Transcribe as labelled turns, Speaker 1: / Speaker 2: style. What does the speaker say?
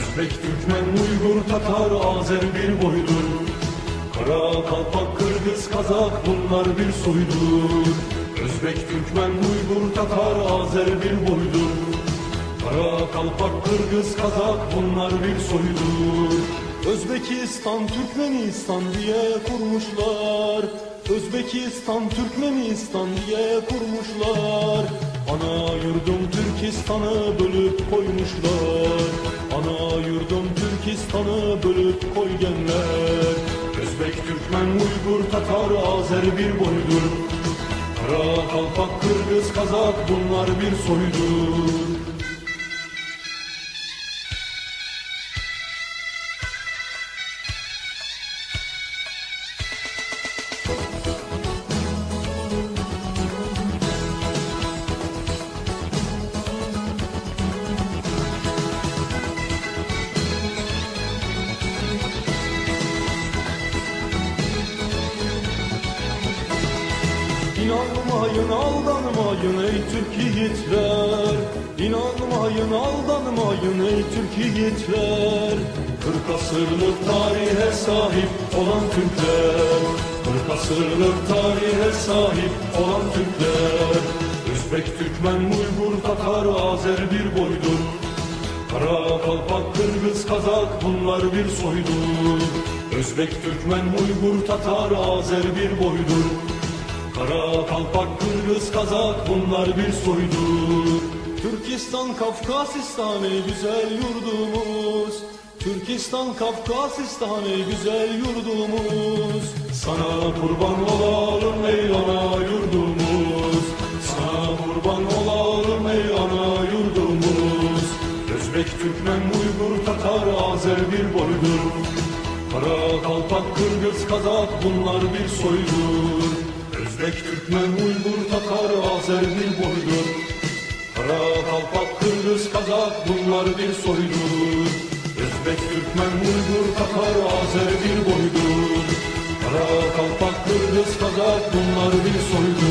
Speaker 1: Özbek, Türkmen, Uygur, Tatar, Azer bir boydur. Kara, Kalpak, Kırgız, Kazak bunlar bir soydur. Özbek, Türkmen, Uygur, Tatar, Azer bir boydur. Kara, Kalpak, Kırgız, Kazak bunlar bir soydur. Özbekistan, Türkmenistan diye kurmuşlar. Özbekistan, Türkmenistan diye kurmuşlar. Ana yurdum Türkistan'ı bölüp koymuşlar. Ana yurdum Türkistan'ı bölüp koygenler. Özbek, Türkmen, Uygur, Tatar, Azer bir boydur. Kara, Kalpak, Kırgız, Kazak bunlar bir soydur. İnanmayın aldanmayın ey Türk yiğitler İnanmayın aldanmayın ey Türk yiğitler Kırk asırlık tarihe sahip olan Türkler. Kırk asırlık tarihe sahip olan Türkler. Özbek, Türkmen, Uygur, Tatar, Azer bir boydur. Kara, Kalpak, Kırgız, Kazak bunlar bir soydur. Özbek, Türkmen, Uygur, Tatar, Azer bir boydur Kara, Kalpak, Kırgız, Kazak bunlar bir soydur Türkistan, Kafkasistan güzel yurdumuz. Türkistan, Kafkasistan güzel yurdumuz. Sana kurban olalım ey ana yurdumuz. Sana kurban olalım ey ana yurdumuz. Özbek, Türkmen, Uygur, Tatar, Azer bir boydur. Kara, Kalpak, Kırgız, Kazak bunlar bir soydur Özbek, Türkmen, Uygur, Tatar, Azer bir boydur Kara, Kalpak, Kırgız, Kazak bunlar bir soydur Özbek, Türkmen, Uygur, Tatar, Azer bir boydur Kara, Kalpak, Kırgız, Kazak bunlar bir soydur